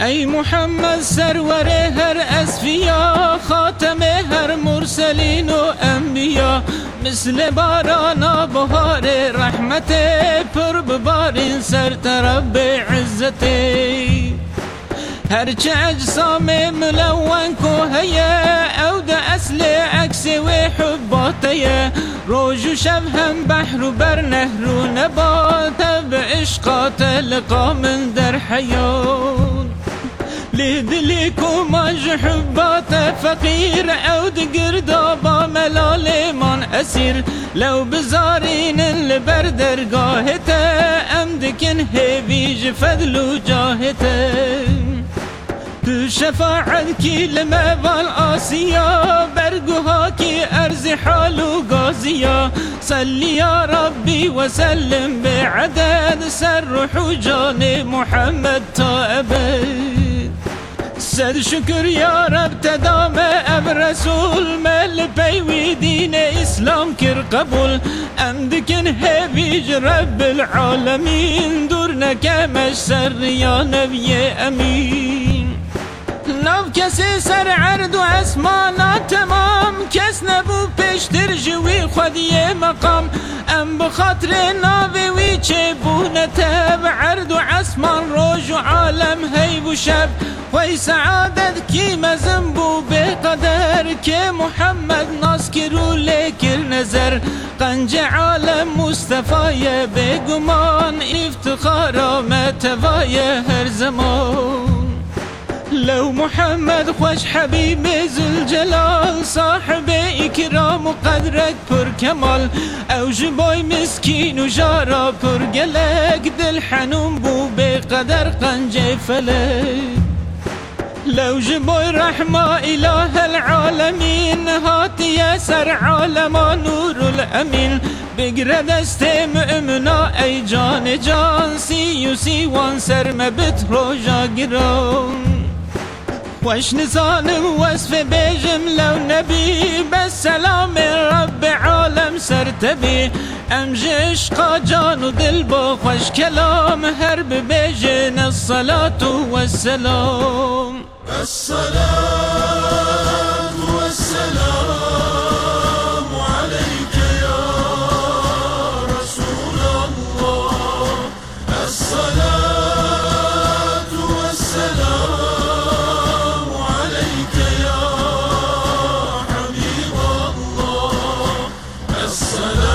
ای محمد سرور هر اسفیا خاتم هر مرسلین و انبیا مثل باران بهار رحمت پر ببارین سر طرب عزتی هرچه اجسام ملون کو هيا أو ده اصل عکس و حباتیه روز و شب هم بحر و بر نهر و نبات بعشقات لقا من در حیات لدلكم حبات فقير عود قردابا ملال من أسير. لو بزارين البر درقاهته أمدكن هبيج فضل جاهته تو شفاعت کی لمبال آسیا برگوها کی أرز حال و غازیا صلی یا ربی وسلم بعدد سر روح جان محمد تا ابد صد شکر یا رب تدام اب رسول مل پیوی دین اسلام کر قبول اندکن هبیج رب العالمین دور نکمش سر یا نبی امین نو کسی سر عرض و اسمانا تمام کس نبو پیشتر جوی خودی مقام ام بخاطر ناوی وی چه بونه تب اسمان روج عالم هی و شب وی سعادت کی مزم بو که محمد کرو لکر نظر قنج عالم مصطفی بگمان افتخارا متوای هر زمان. لو محمد خوش حبيب ذو إكرام وقدرك پر كمال أو جبوي مسكين وجارة پر قلق دل حنون بو بقدر قنجي فلك لو جبوي رحمة إله العالمين هاتي يسر عالم نور الأمين بقرا دست مؤمنا أي جان جان سي يسي وانسر مبت روجا قرام وش نزانم وصف بيجم لو نبي سلام رب عالم سرتبي امجش جان ودل بو خوش كلام هرب بيجن الصلاة والسلام الصلاة والسلام Salah.